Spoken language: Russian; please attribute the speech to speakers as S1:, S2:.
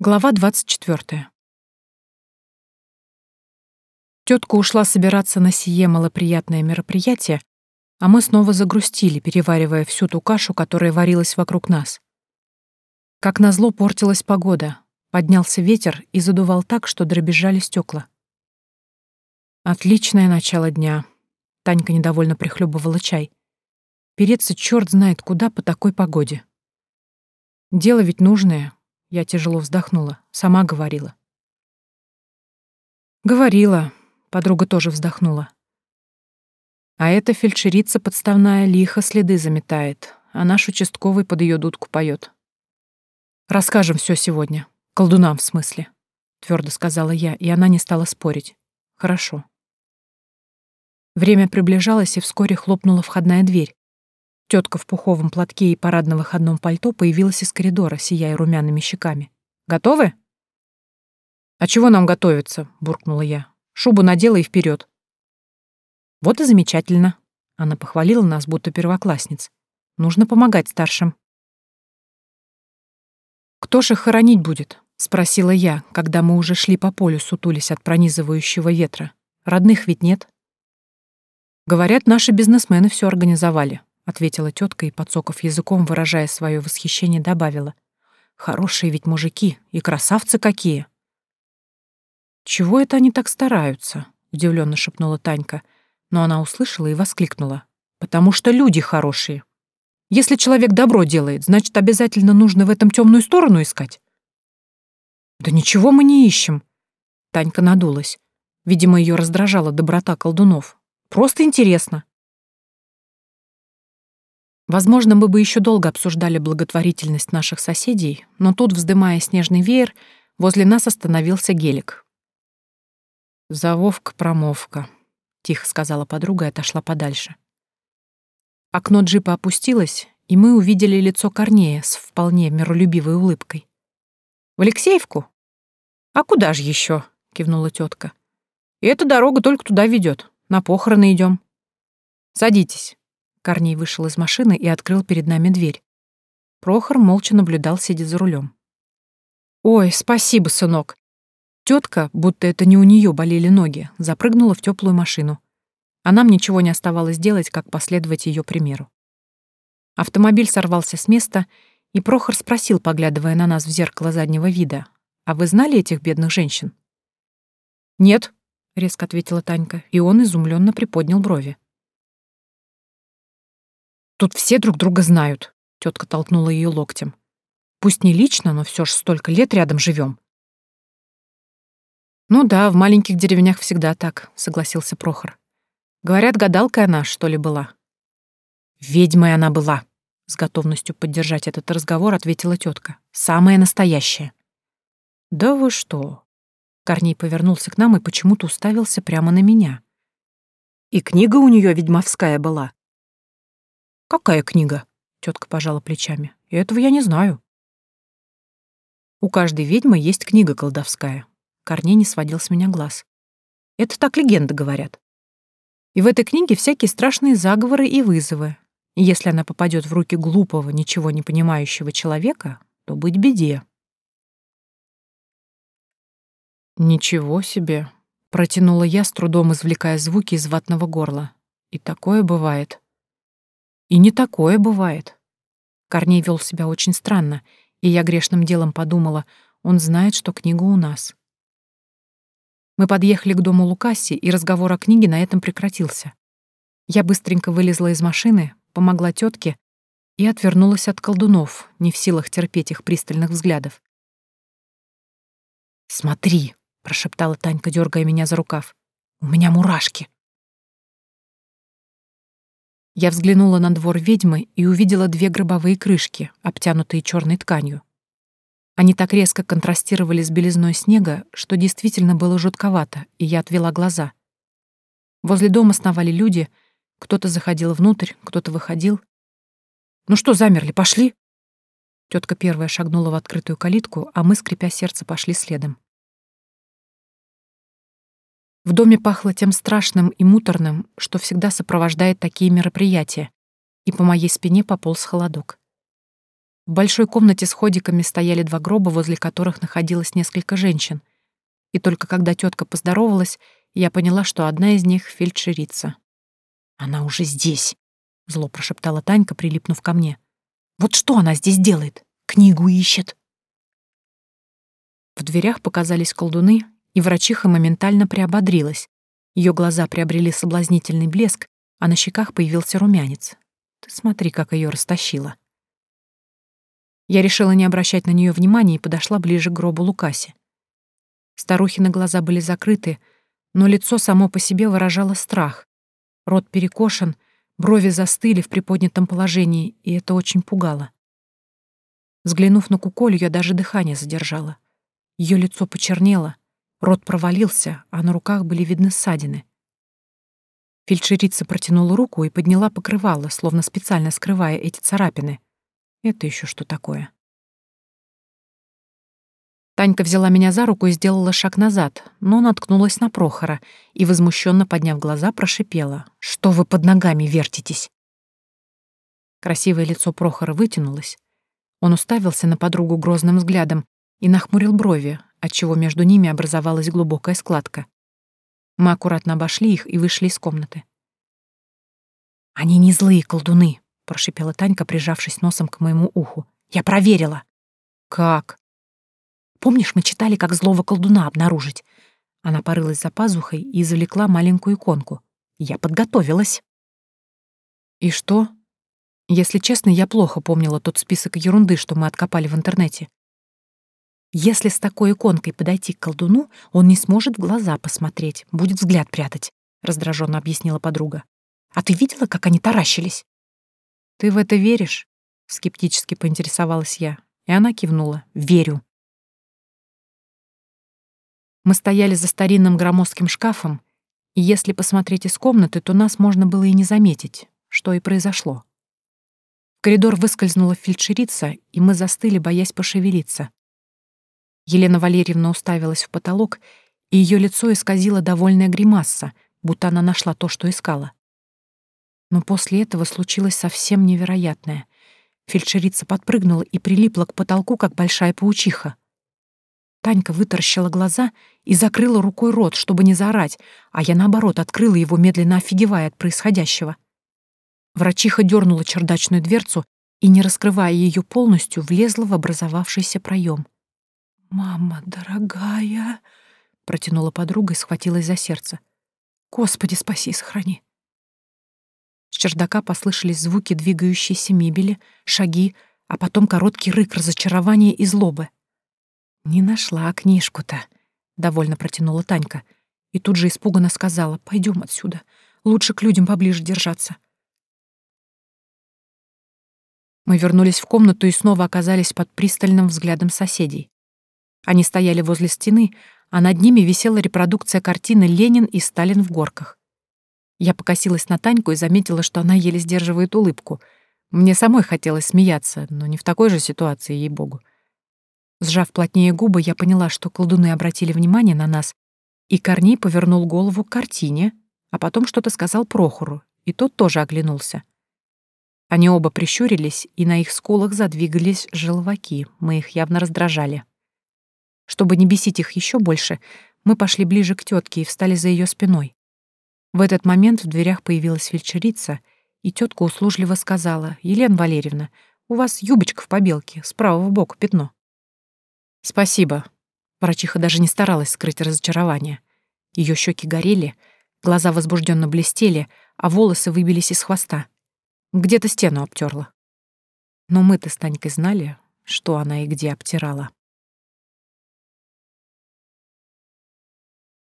S1: Глава 24. Тетка ушла собираться на сие малоприятное мероприятие, а мы снова загрустили, переваривая всю ту кашу, которая варилась вокруг нас. Как назло портилась погода, поднялся ветер и задувал так, что дребезжали стекла. Отличное начало дня. Танька недовольно прихлебывала чай. Переться черт знает куда по такой погоде. Дело ведь нужное, я тяжело вздохнула. Сама говорила. Говорила. Подруга тоже вздохнула. А эта фельдшерица подставная лихо следы заметает, а наш участковый под ее дудку поет. Расскажем все сегодня. Колдунам в смысле. Твердо сказала я, и она не стала спорить. Хорошо. Время приближалось, и вскоре хлопнула входная дверь. Тетка в пуховом платке и парадно-выходном пальто появилась из коридора, сияя румяными щеками. «Готовы?» «А чего нам готовиться?» — буркнула я. «Шубу надела и вперед. «Вот и замечательно». Она похвалила нас, будто первоклассниц. «Нужно помогать старшим». «Кто ж их хоронить будет?» — спросила я, когда мы уже шли по полю, сутулись от пронизывающего ветра. «Родных ведь нет?» Говорят, наши бизнесмены все организовали ответила тетка и, подсоков языком, выражая свое восхищение, добавила. Хорошие ведь мужики и красавцы какие. Чего это они так стараются? удивленно шепнула Танька, но она услышала и воскликнула. Потому что люди хорошие. Если человек добро делает, значит, обязательно нужно в этом темную сторону искать. Да ничего мы не ищем. Танька надулась. Видимо, ее раздражала доброта колдунов. Просто интересно. Возможно, мы бы еще долго обсуждали благотворительность наших соседей, но тут, вздымая снежный веер, возле нас остановился гелик. «Завовка-промовка», — тихо сказала подруга и отошла подальше. Окно джипа опустилось, и мы увидели лицо Корнея с вполне миролюбивой улыбкой. «В Алексеевку?» «А куда же еще? кивнула тетка. «И эта дорога только туда ведет. На похороны идем. Садитесь». Корней вышел из машины и открыл перед нами дверь. Прохор молча наблюдал, сидя за рулем. «Ой, спасибо, сынок!» Тетка, будто это не у нее болели ноги, запрыгнула в теплую машину. А нам ничего не оставалось делать, как последовать ее примеру. Автомобиль сорвался с места, и Прохор спросил, поглядывая на нас в зеркало заднего вида, «А вы знали этих бедных женщин?» «Нет», — резко ответила Танька, и он изумленно приподнял брови. Тут все друг друга знают, тетка толкнула ее локтем. Пусть не лично, но все ж столько лет рядом живем. Ну да, в маленьких деревнях всегда так, согласился Прохор. Говорят, гадалка она, что ли, была. Ведьмой она была, с готовностью поддержать этот разговор ответила тетка. Самая настоящая. Да вы что? Корней повернулся к нам и почему-то уставился прямо на меня. И книга у нее ведьмовская была. «Какая книга?» — тетка пожала плечами. И «Этого я не знаю». «У каждой ведьмы есть книга колдовская». Корней не сводил с меня глаз. «Это так легенды говорят. И в этой книге всякие страшные заговоры и вызовы. И если она попадет в руки глупого, ничего не понимающего человека, то быть беде». «Ничего себе!» — протянула я, с трудом извлекая звуки из ватного горла. «И такое бывает». И не такое бывает. Корней вел себя очень странно, и я грешным делом подумала, он знает, что книга у нас. Мы подъехали к дому Лукаси, и разговор о книге на этом прекратился. Я быстренько вылезла из машины, помогла тетке и отвернулась от колдунов, не в силах терпеть их пристальных взглядов. «Смотри», — прошептала Танька, дергая меня за рукав, — «у меня мурашки». Я взглянула на двор ведьмы и увидела две гробовые крышки, обтянутые черной тканью. Они так резко контрастировали с белизной снега, что действительно было жутковато, и я отвела глаза. Возле дома сновали люди, кто-то заходил внутрь, кто-то выходил. «Ну что, замерли, пошли?» Тетка первая шагнула в открытую калитку, а мы, скрипя сердце, пошли следом. В доме пахло тем страшным и муторным, что всегда сопровождает такие мероприятия, и по моей спине пополз холодок. В большой комнате с ходиками стояли два гроба, возле которых находилось несколько женщин. И только когда тетка поздоровалась, я поняла, что одна из них — фельдшерица. «Она уже здесь», — зло прошептала Танька, прилипнув ко мне. «Вот что она здесь делает? Книгу ищет». В дверях показались колдуны, и врачиха моментально приободрилась. Ее глаза приобрели соблазнительный блеск, а на щеках появился румянец. Ты смотри, как ее растащило. Я решила не обращать на нее внимания и подошла ближе к гробу Лукаси. Старухины глаза были закрыты, но лицо само по себе выражало страх. Рот перекошен, брови застыли в приподнятом положении, и это очень пугало. Взглянув на куколью, я даже дыхание задержала. Ее лицо почернело, рот провалился, а на руках были видны ссадины. Фельдшерица протянула руку и подняла покрывало, словно специально скрывая эти царапины. Это еще что такое? Танька взяла меня за руку и сделала шаг назад, но наткнулась на Прохора и, возмущенно подняв глаза, прошипела. «Что вы под ногами вертитесь?» Красивое лицо Прохора вытянулось. Он уставился на подругу грозным взглядом и нахмурил брови, отчего между ними образовалась глубокая складка. Мы аккуратно обошли их и вышли из комнаты. «Они не злые колдуны», прошипела Танька, прижавшись носом к моему уху. «Я проверила». «Как?» «Помнишь, мы читали, как злого колдуна обнаружить?» Она порылась за пазухой и извлекла маленькую иконку. «Я подготовилась». «И что?» Если честно, я плохо помнила тот список ерунды, что мы откопали в интернете. Если с такой иконкой подойти к колдуну, он не сможет в глаза посмотреть, будет взгляд прятать, раздраженно объяснила подруга. А ты видела, как они таращились? «Ты в это веришь?» — скептически поинтересовалась я, и она кивнула. «Верю». Мы стояли за старинным громоздким шкафом, и если посмотреть из комнаты, то нас можно было и не заметить, что и произошло. В коридор выскользнула фельдшерица, и мы застыли, боясь пошевелиться. Елена Валерьевна уставилась в потолок, и ее лицо исказило довольная гримаса, будто она нашла то, что искала. Но после этого случилось совсем невероятное. Фельдшерица подпрыгнула и прилипла к потолку, как большая паучиха. Танька вытаращила глаза и закрыла рукой рот, чтобы не заорать, а я, наоборот, открыла его, медленно офигевая от происходящего. Врачиха дернула чердачную дверцу и, не раскрывая ее полностью, влезла в образовавшийся проем. «Мама дорогая!» — протянула подруга и схватилась за сердце. «Господи, спаси и сохрани!» С чердака послышались звуки двигающейся мебели, шаги, а потом короткий рык разочарования и злобы. «Не нашла книжку-то», — довольно протянула Танька. И тут же испуганно сказала, «Пойдем отсюда. Лучше к людям поближе держаться». Мы вернулись в комнату и снова оказались под пристальным взглядом соседей. Они стояли возле стены, а над ними висела репродукция картины «Ленин и Сталин в горках». Я покосилась на Таньку и заметила, что она еле сдерживает улыбку. Мне самой хотелось смеяться, но не в такой же ситуации, ей-богу. Сжав плотнее губы, я поняла, что колдуны обратили внимание на нас, и Корней повернул голову к картине, а потом что-то сказал Прохору, и тот тоже оглянулся. Они оба прищурились, и на их скулах задвигались желваки, мы их явно раздражали. Чтобы не бесить их еще больше, мы пошли ближе к тетке и встали за ее спиной. В этот момент в дверях появилась фельдшерица, и тетка услужливо сказала, «Елена Валерьевна, у вас юбочка в побелке, с правого боку пятно». «Спасибо». Врачиха даже не старалась скрыть разочарование. Ее щеки горели, глаза возбужденно блестели, а волосы выбились из хвоста. Где-то стену обтерла. Но мы-то с Танькой знали, что она и где обтирала.